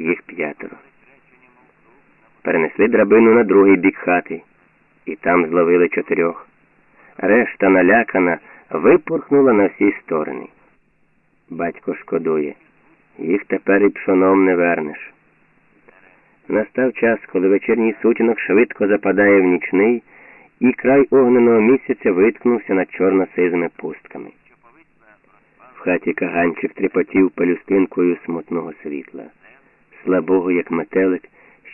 їх п'ятеро. Перенесли драбину на другий бік хати, і там зловили чотирьох. Решта налякана випорхнула на всі сторони. Батько шкодує, їх тепер і пшоном не вернеш. Настав час, коли вечірній сутінок швидко западає в нічний, і край огненого місяця виткнувся над чорно-сизими пустками. В хаті каганчик тріпотів пелюстинкою смутного світла, слабого, як метелик,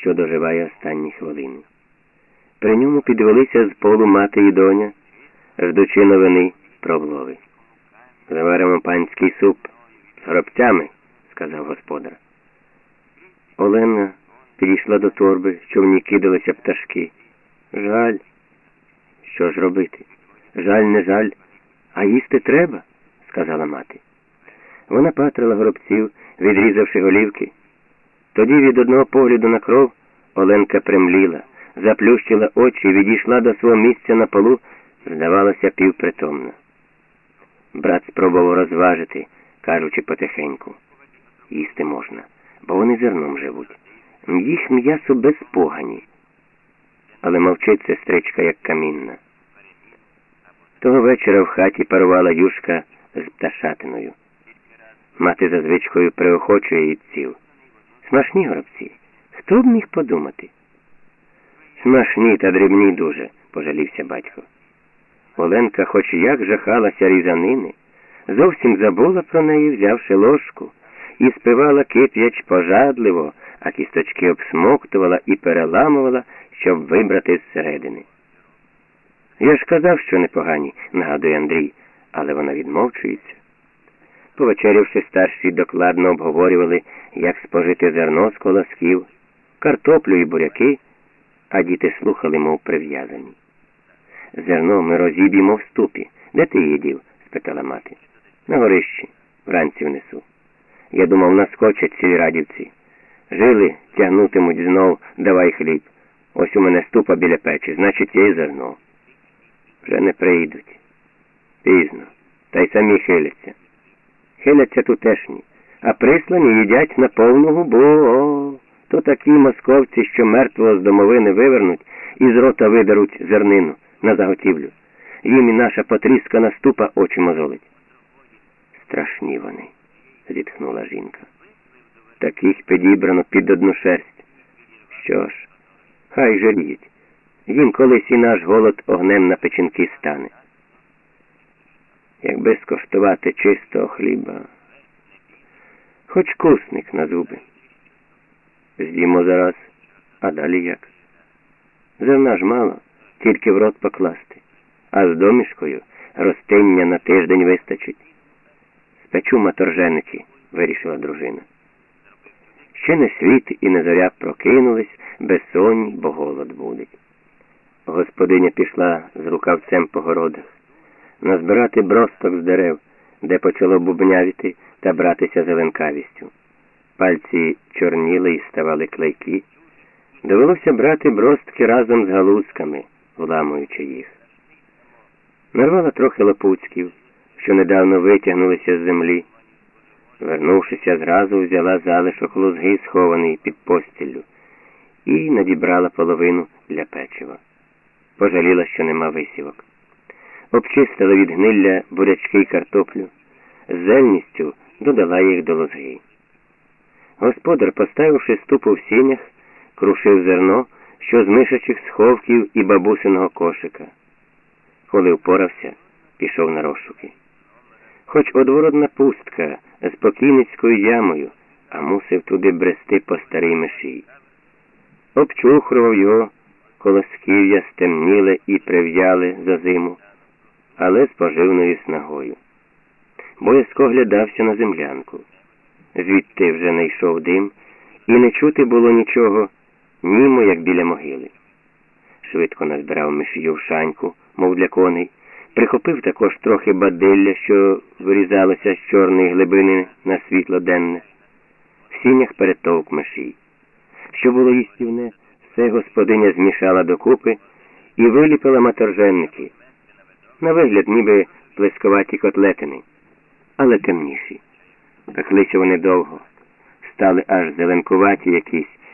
що доживає останні хвилини. При ньому підвелися з полу мати і доня, ждучи новини про влови. Заваримо панський суп з гробцями, сказав господар. Олена підійшла до торби, що в ній кидалися пташки. Жаль. Що ж робити? Жаль, не жаль, а їсти треба, сказала мати. Вона патрила гробців, відрізавши голівки. Тоді від одного погляду на кров Оленка примліла, заплющила очі відійшла до свого місця на полу, здавалося, півпритомна. Брат спробував розважити, кажучи потихеньку. Їсти можна, бо вони зерном живуть. Їх м'ясо без погані. Але мовчить сестричка, як камінна. Того вечора в хаті парувала юшка з пташатиною. Мати за звичкою приохочує їдців. Смашні горобці. Хто б міг подумати? Смашні та дрібні дуже, пожалівся батько. Оленка, хоч як жахалася різанини, зовсім забула про неї, взявши ложку, і спивала кип'яч пожадливо, а кісточки обсмоктувала і переламувала, щоб вибрати зсередини. Я ж казав, що непогані, нагадує Андрій, але вона відмовчується. Повечерявши, старші докладно обговорювали, як спожити зерно з колосків, картоплю і буряки, а діти слухали, мов прив'язані. Зерно ми розіб'ємо в ступі. Де ти їдів? спитала мати. На горищі, вранці внесу. Я думав, наскочать ці радівці. Жили, тягнутимуть знов, давай хліб. Ось у мене ступа біля печі, значить, є і зерно. Вже не прийдуть. Пізно. Та й самі хиляться. Хиляться тутешні, а прислані їдять на повну губу. О, то такі московці, що мертвого з домовини вивернуть і з рота видеруть зернину на заготівлю. Їм і наша потріскана ступа очі мозолить. Страшні вони, зітхнула жінка. Таких підібрано під одну шерсть. Що ж, хай жаліють. Їм колись і наш голод огнем на печінки стане. Якби скоштувати чистого хліба, хоч кусник на зуби. З'їмо зараз, а далі як? Зерна ж мало, тільки в рот покласти, а з домішкою ростиння на тиждень вистачить. Спечу маторженики, вирішила дружина. Ще не світ і не зоря прокинулись, безсонні, бо голод буде. Господиня пішла з рукавцем по городах, назбирати бросток з дерев, де почало бубнявіти та братися зеленкавістю. Пальці чорніли і ставали клейкі. Довелося брати бростки разом з галузками, вламуючи їх. Нарвала трохи лопуцьків, що недавно витягнулися з землі. Вернувшися зразу, взяла залишок лузги, схований під постіллю, і надібрала половину для печива. Пожаліла, що нема висівок. Обчистила від гнилля бурячки й картоплю, з зельністю додала їх до лозги. Господар, поставивши ступу в сінях, крушив зерно, що з мишачих сховків і бабусиного кошика. Коли впорався, пішов на розшуки. Хоч одвородна пустка з покійницькою ямою, а мусив туди брести по старій мишій. Обчухрував його, колосків'я стемніли і прив'яли за зиму, але з поживною снагою. Боязко глядався на землянку. Звідти вже не йшов дим, і не чути було нічого, німо, як біля могили. Швидко назбирав мишію в шаньку, мов для коней, прихопив також трохи бадилля, що вирізалося з чорної глибини на світло денне. В сінях перетовк мишій. Що було їстівне, все господиня змішала докупи і виліпила маторженники. На вигляд, ніби плескуваті котлетини, але темніші. Пеклися вони довго. стали аж зеленкуваті якісь.